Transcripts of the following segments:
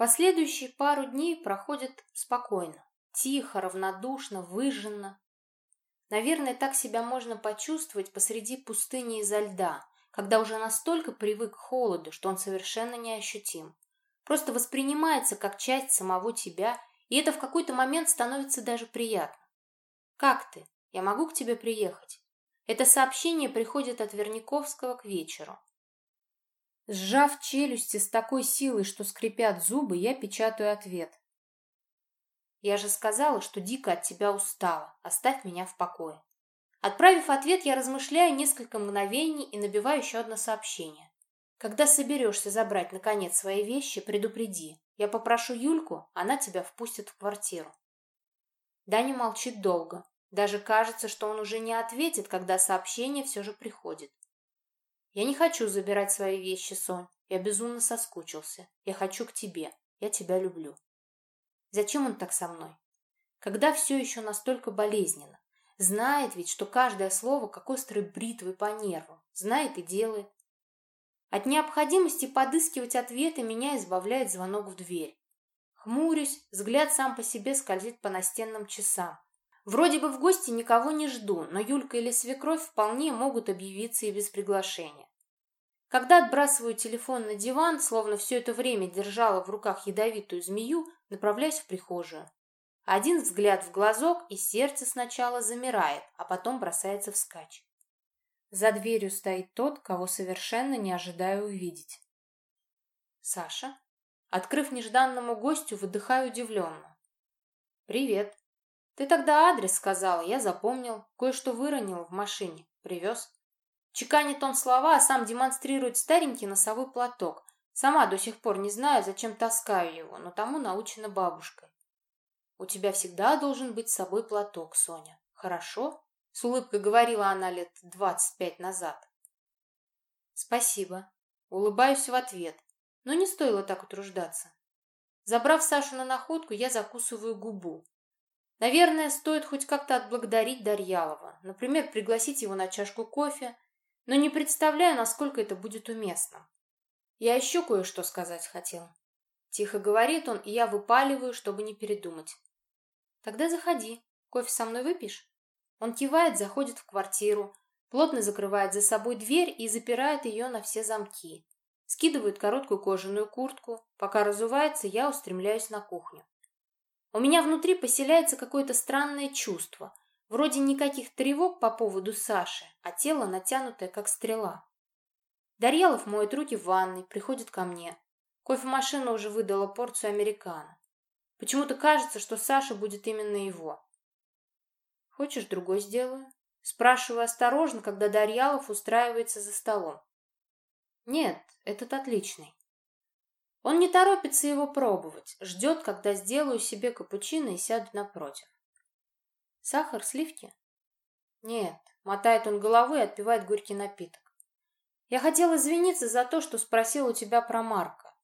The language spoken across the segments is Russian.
Последующие пару дней проходят спокойно, тихо, равнодушно, выжженно. Наверное, так себя можно почувствовать посреди пустыни изо льда, когда уже настолько привык к холоду, что он совершенно неощутим. Просто воспринимается как часть самого тебя, и это в какой-то момент становится даже приятно. «Как ты? Я могу к тебе приехать?» Это сообщение приходит от Верниковского к вечеру. Сжав челюсти с такой силой, что скрипят зубы, я печатаю ответ. Я же сказала, что дико от тебя устала. Оставь меня в покое. Отправив ответ, я размышляю несколько мгновений и набиваю еще одно сообщение. Когда соберешься забрать, наконец, свои вещи, предупреди. Я попрошу Юльку, она тебя впустит в квартиру. Даня молчит долго. Даже кажется, что он уже не ответит, когда сообщение все же приходит. Я не хочу забирать свои вещи, Сонь. Я безумно соскучился. Я хочу к тебе. Я тебя люблю. Зачем он так со мной? Когда все еще настолько болезненно? Знает ведь, что каждое слово как острый бритвы по нервам. Знает и делает. От необходимости подыскивать ответы меня избавляет звонок в дверь. Хмурюсь, взгляд сам по себе скользит по настенным часам. Вроде бы в гости никого не жду, но Юлька или свекровь вполне могут объявиться и без приглашения. Когда отбрасываю телефон на диван, словно все это время держала в руках ядовитую змею, направляюсь в прихожую. Один взгляд в глазок, и сердце сначала замирает, а потом бросается вскачь. За дверью стоит тот, кого совершенно не ожидаю увидеть. Саша. Открыв нежданному гостю, выдыхаю удивленно. «Привет», ты тогда адрес сказала, я запомнил. Кое-что выронил в машине. Привез. Чеканит он слова, а сам демонстрирует старенький носовой платок. Сама до сих пор не знаю, зачем таскаю его, но тому научена бабушкой. У тебя всегда должен быть с собой платок, Соня. Хорошо? С улыбкой говорила она лет двадцать пять назад. Спасибо. Улыбаюсь в ответ, но не стоило так утруждаться. Забрав Сашу на находку, я закусываю губу. Наверное, стоит хоть как-то отблагодарить Дарьялова, например, пригласить его на чашку кофе, но не представляю, насколько это будет уместно. Я еще кое-что сказать хотел. Тихо говорит он, и я выпаливаю, чтобы не передумать. Тогда заходи. Кофе со мной выпьешь? Он кивает, заходит в квартиру, плотно закрывает за собой дверь и запирает ее на все замки. Скидывает короткую кожаную куртку. Пока разувается, я устремляюсь на кухню. У меня внутри поселяется какое-то странное чувство. Вроде никаких тревог по поводу Саши, а тело натянутое, как стрела. Дарьялов моет руки в ванной, приходит ко мне. Кофемашина уже выдала порцию американо. Почему-то кажется, что Саша будет именно его. «Хочешь, другой сделаю?» Спрашиваю осторожно, когда Дарьялов устраивается за столом. «Нет, этот отличный». Он не торопится его пробовать, ждет, когда сделаю себе капучино и сяду напротив. Сахар, сливки? Нет, мотает он головой и отпивает горький напиток. Я хотел извиниться за то, что спросил у тебя про Марка.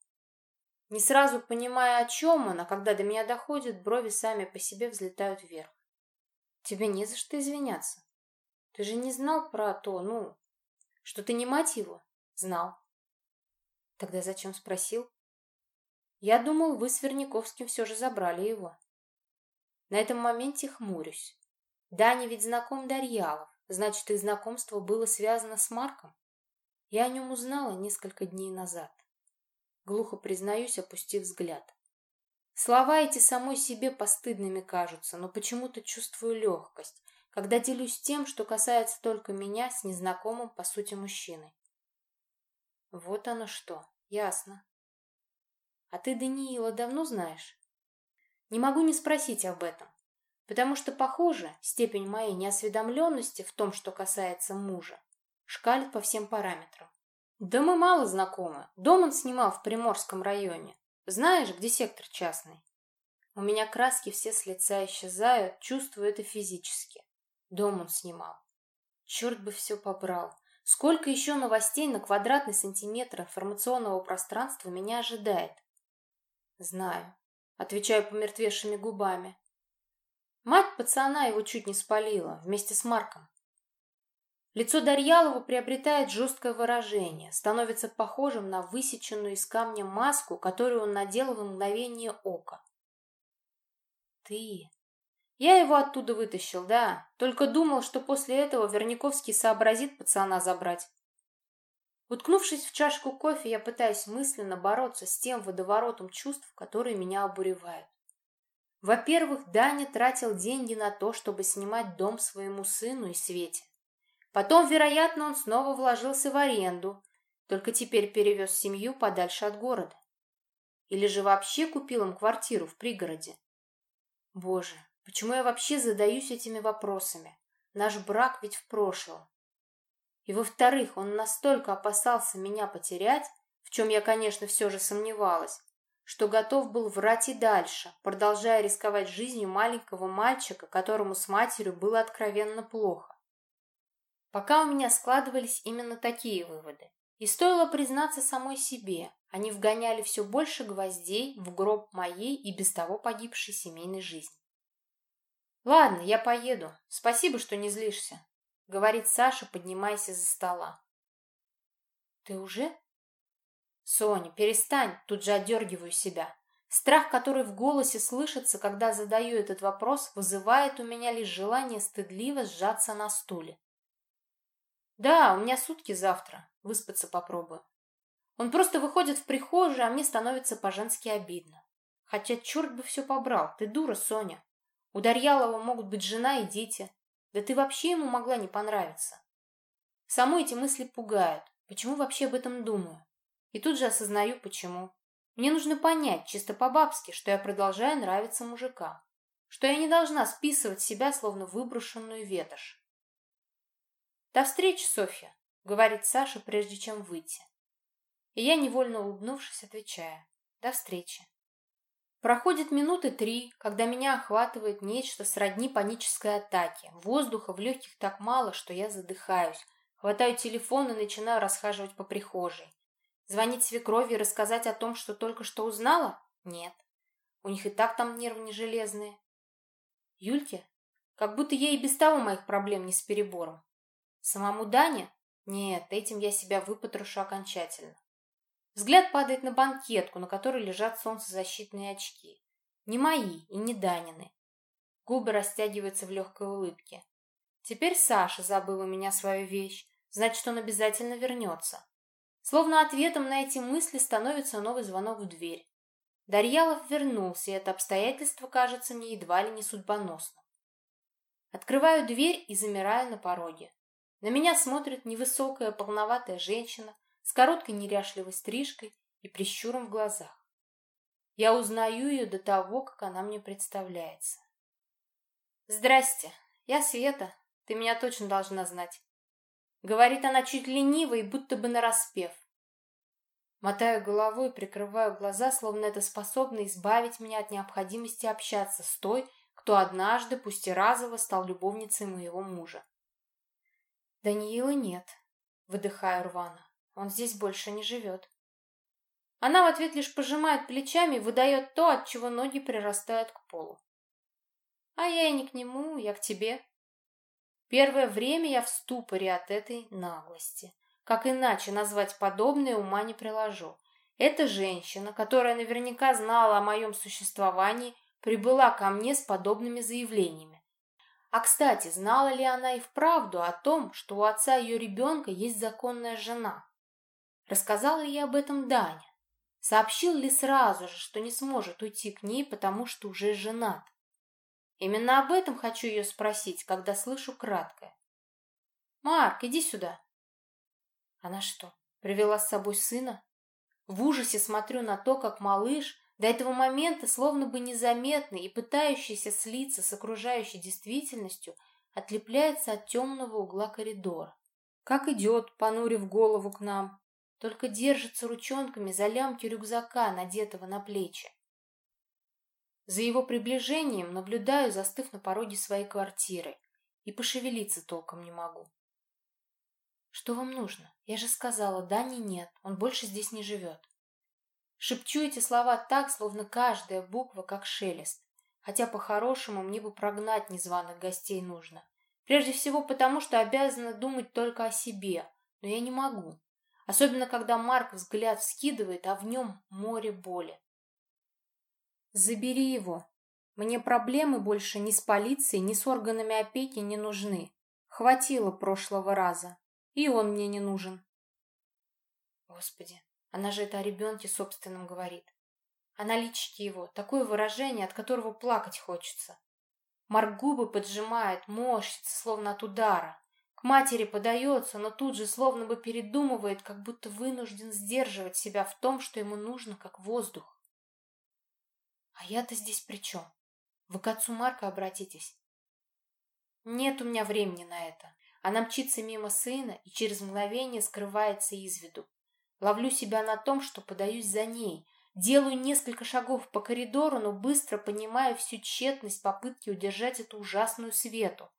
Не сразу понимая, о чем он, а когда до меня доходит, брови сами по себе взлетают вверх. Тебе не за что извиняться. Ты же не знал про то, ну, что ты не мать его? Знал. Тогда зачем спросил? Я думал, вы с Верняковским все же забрали его. На этом моменте хмурюсь. Даня ведь знаком Дарьялов, значит, их знакомство было связано с Марком. Я о нем узнала несколько дней назад. Глухо признаюсь, опустив взгляд. Слова эти самой себе постыдными кажутся, но почему-то чувствую легкость, когда делюсь тем, что касается только меня с незнакомым, по сути, мужчиной. Вот оно что, ясно. А ты Даниила давно знаешь? Не могу не спросить об этом, потому что, похоже, степень моей неосведомленности в том, что касается мужа, шкалит по всем параметрам. Да мы мало знакомы. Дом он снимал в Приморском районе. Знаешь, где сектор частный? У меня краски все с лица исчезают, чувствую это физически. Дом он снимал. Черт бы все побрал. Сколько еще новостей на квадратный сантиметр информационного пространства меня ожидает? Знаю. Отвечаю помертвевшими губами. Мать пацана его чуть не спалила, вместе с Марком. Лицо Дарьялова приобретает жесткое выражение, становится похожим на высеченную из камня маску, которую он надел в мгновение ока. «Ты...» Я его оттуда вытащил, да. Только думал, что после этого Верняковский сообразит пацана забрать. Уткнувшись в чашку кофе, я пытаюсь мысленно бороться с тем водоворотом чувств, которые меня обуревают. Во-первых, Даня тратил деньги на то, чтобы снимать дом своему сыну и Свете. Потом, вероятно, он снова вложился в аренду, только теперь перевез семью подальше от города. Или же вообще купил им квартиру в пригороде. Боже, почему я вообще задаюсь этими вопросами? Наш брак ведь в прошлом. И во-вторых, он настолько опасался меня потерять, в чем я, конечно, все же сомневалась, что готов был врать и дальше, продолжая рисковать жизнью маленького мальчика, которому с матерью было откровенно плохо. Пока у меня складывались именно такие выводы. И стоило признаться самой себе, они вгоняли все больше гвоздей в гроб моей и без того погибшей семейной жизни. «Ладно, я поеду. Спасибо, что не злишься. — говорит Саша, поднимаясь из-за стола. «Ты уже?» «Соня, перестань!» — тут же отдергиваю себя. Страх, который в голосе слышится, когда задаю этот вопрос, вызывает у меня лишь желание стыдливо сжаться на стуле. «Да, у меня сутки завтра. Выспаться попробую». Он просто выходит в прихожую, а мне становится по-женски обидно. Хотя черт бы все побрал, ты дура, Соня. У Дарьялова могут быть жена и дети. Да ты вообще ему могла не понравиться. Саму эти мысли пугают. Почему вообще об этом думаю? И тут же осознаю, почему. Мне нужно понять, чисто по-бабски, что я продолжаю нравиться мужикам. Что я не должна списывать себя, словно выброшенную ветошь. «До встречи, Софья», — говорит Саша, прежде чем выйти. И я, невольно улыбнувшись, отвечаю. «До встречи». Проходит минуты три, когда меня охватывает нечто сродни панической атаке. Воздуха в легких так мало, что я задыхаюсь. Хватаю телефон и начинаю расхаживать по прихожей. Звонить свекрови и рассказать о том, что только что узнала? Нет. У них и так там нервы не железные. Юльке? Как будто ей и без того моих проблем не с перебором. Самому Дане? Нет, этим я себя выпотрошу окончательно. Взгляд падает на банкетку, на которой лежат солнцезащитные очки. Не мои и не Данины. Губы растягиваются в легкой улыбке. Теперь Саша забыл у меня свою вещь, значит, он обязательно вернется. Словно ответом на эти мысли становится новый звонок в дверь. Дарьялов вернулся, и это обстоятельство кажется мне едва ли не судьбоносным. Открываю дверь и замираю на пороге. На меня смотрит невысокая, полноватая женщина с короткой неряшливой стрижкой и прищуром в глазах. Я узнаю ее до того, как она мне представляется. «Здрасте, я Света, ты меня точно должна знать», — говорит она чуть лениво и будто бы нараспев. Мотаю головой и прикрываю глаза, словно это способно избавить меня от необходимости общаться с той, кто однажды, пусть и разово, стал любовницей моего мужа. «Даниила нет», — выдыхаю рвано. Он здесь больше не живет. Она в ответ лишь пожимает плечами и выдает то, от чего ноги прирастают к полу. А я и не к нему, я к тебе. Первое время я в ступоре от этой наглости. Как иначе назвать подобное, ума не приложу. Эта женщина, которая наверняка знала о моем существовании, прибыла ко мне с подобными заявлениями. А, кстати, знала ли она и вправду о том, что у отца ее ребенка есть законная жена? Рассказала ли об этом Даня? Сообщил ли сразу же, что не сможет уйти к ней, потому что уже женат? Именно об этом хочу ее спросить, когда слышу краткое. «Марк, иди сюда!» Она что, привела с собой сына? В ужасе смотрю на то, как малыш, до этого момента словно бы незаметный и пытающийся слиться с окружающей действительностью, отлепляется от темного угла коридора. Как идет, понурив голову к нам, только держится ручонками за лямки рюкзака, надетого на плечи. За его приближением наблюдаю, застыв на пороге своей квартиры, и пошевелиться толком не могу. «Что вам нужно? Я же сказала, Дани нет, он больше здесь не живет». Шепчу эти слова так, словно каждая буква как шелест, хотя по-хорошему мне бы прогнать незваных гостей нужно. Прежде всего потому, что обязана думать только о себе, но я не могу. Особенно, когда Марк взгляд вскидывает, а в нем море боли. Забери его. Мне проблемы больше ни с полицией, ни с органами опеки не нужны. Хватило прошлого раза. И он мне не нужен. Господи, она же это о ребенке собственном говорит. О наличке его. Такое выражение, от которого плакать хочется. Марк губы поджимает, морщится, словно от удара. К матери подается, но тут же словно бы передумывает, как будто вынужден сдерживать себя в том, что ему нужно, как воздух. А я-то здесь при чем? Вы к отцу Марка обратитесь. Нет у меня времени на это. Она мчится мимо сына и через мгновение скрывается из виду. Ловлю себя на том, что подаюсь за ней, Делаю несколько шагов по коридору, но быстро понимаю всю тщетность попытки удержать эту ужасную свету.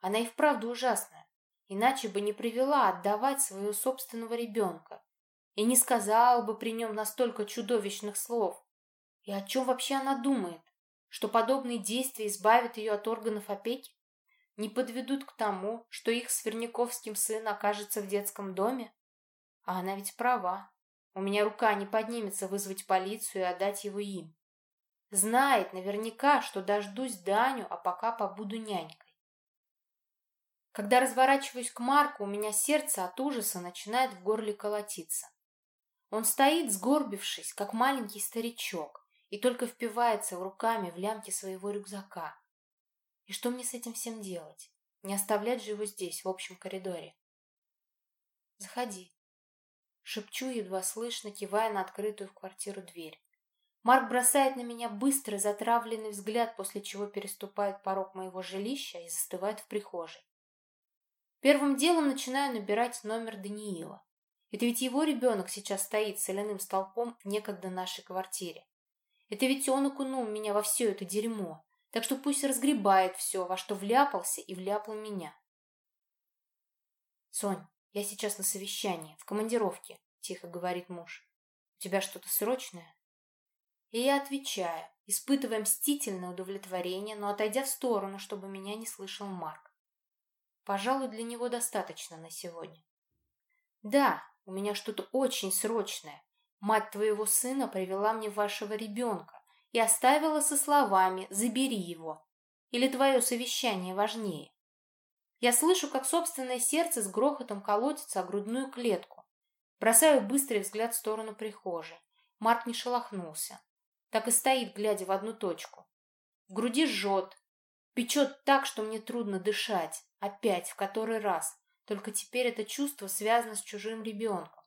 Она и вправду ужасная, иначе бы не привела отдавать своего собственного ребенка. И не сказала бы при нем настолько чудовищных слов. И о чем вообще она думает? Что подобные действия избавят ее от органов опеки? Не подведут к тому, что их с Верняковским сын окажется в детском доме? А она ведь права. У меня рука не поднимется вызвать полицию и отдать его им. Знает наверняка, что дождусь Даню, а пока побуду нянькой. Когда разворачиваюсь к Марку, у меня сердце от ужаса начинает в горле колотиться. Он стоит, сгорбившись, как маленький старичок, и только впивается руками в лямки своего рюкзака. И что мне с этим всем делать? Не оставлять же его здесь, в общем коридоре. Заходи. Шепчу, едва слышно, кивая на открытую в квартиру дверь. Марк бросает на меня быстрый, затравленный взгляд, после чего переступает порог моего жилища и застывает в прихожей. Первым делом начинаю набирать номер Даниила. Это ведь его ребенок сейчас стоит соляным столпом в некогда нашей квартире. Это ведь он окунул меня во все это дерьмо, так что пусть разгребает все, во что вляпался и вляпал меня. Сонь, «Я сейчас на совещании, в командировке», — тихо говорит муж. «У тебя что-то срочное?» И я отвечаю, испытывая мстительное удовлетворение, но отойдя в сторону, чтобы меня не слышал Марк. Пожалуй, для него достаточно на сегодня. «Да, у меня что-то очень срочное. Мать твоего сына привела мне вашего ребенка и оставила со словами «забери его». Или твое совещание важнее? Я слышу, как собственное сердце с грохотом колотится о грудную клетку. Бросаю быстрый взгляд в сторону прихожей. Марк не шелохнулся. Так и стоит, глядя в одну точку. В груди жжет. Печет так, что мне трудно дышать. Опять, в который раз. Только теперь это чувство связано с чужим ребенком.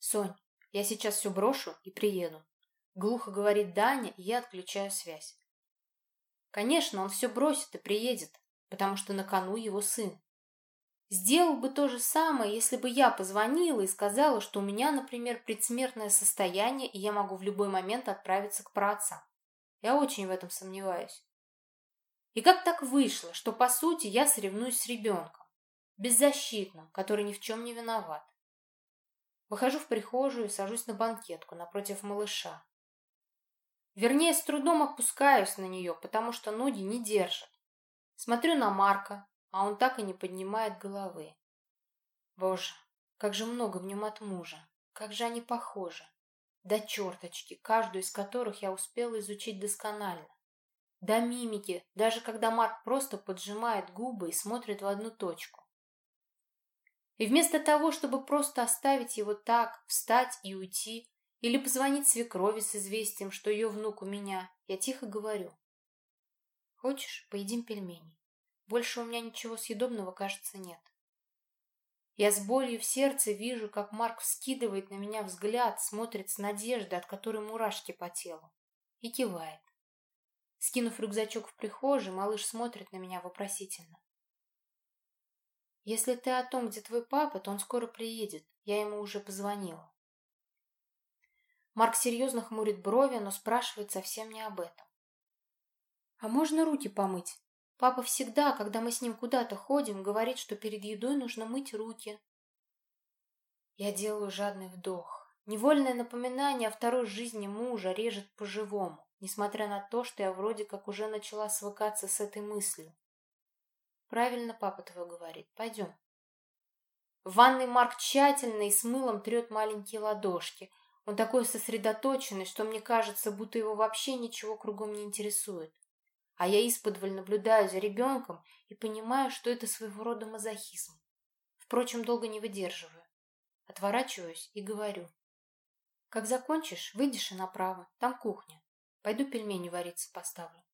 «Сонь, я сейчас все брошу и приеду», — глухо говорит Даня, и я отключаю связь. Конечно, он все бросит и приедет, потому что на кону его сын. Сделал бы то же самое, если бы я позвонила и сказала, что у меня, например, предсмертное состояние, и я могу в любой момент отправиться к праотцам. Я очень в этом сомневаюсь. И как так вышло, что, по сути, я соревнуюсь с ребенком, беззащитным, который ни в чем не виноват? Выхожу в прихожую и сажусь на банкетку напротив малыша. Вернее, с трудом опускаюсь на нее, потому что ноги не держат. Смотрю на Марка, а он так и не поднимает головы. Боже, как же много в нем от мужа, как же они похожи. До черточки, каждую из которых я успела изучить досконально. До мимики, даже когда Марк просто поджимает губы и смотрит в одну точку. И вместо того, чтобы просто оставить его так, встать и уйти, или позвонить свекрови с известием, что ее внук у меня, я тихо говорю. Хочешь, поедим пельмени? Больше у меня ничего съедобного, кажется, нет. Я с болью в сердце вижу, как Марк вскидывает на меня взгляд, смотрит с надеждой, от которой мурашки по телу, и кивает. Скинув рюкзачок в прихожей, малыш смотрит на меня вопросительно. «Если ты о том, где твой папа, то он скоро приедет. Я ему уже позвонила». Марк серьезно хмурит брови, но спрашивает совсем не об этом. А можно руки помыть? Папа всегда, когда мы с ним куда-то ходим, говорит, что перед едой нужно мыть руки. Я делаю жадный вдох. Невольное напоминание о второй жизни мужа режет по-живому, несмотря на то, что я вроде как уже начала свыкаться с этой мыслью. Правильно папа твой говорит. Пойдем. В ванной Марк тщательно и с мылом трет маленькие ладошки. Он такой сосредоточенный, что мне кажется, будто его вообще ничего кругом не интересует. А я исподволь наблюдаю за ребенком и понимаю, что это своего рода мазохизм. Впрочем, долго не выдерживаю. Отворачиваюсь и говорю. Как закончишь, выйдешь и направо. Там кухня. Пойду пельмени вариться поставлю.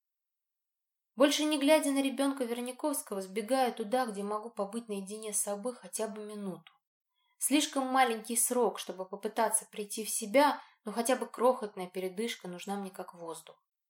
Больше не глядя на ребенка Верняковского, сбегаю туда, где могу побыть наедине с собой хотя бы минуту. Слишком маленький срок, чтобы попытаться прийти в себя, но хотя бы крохотная передышка нужна мне как воздух.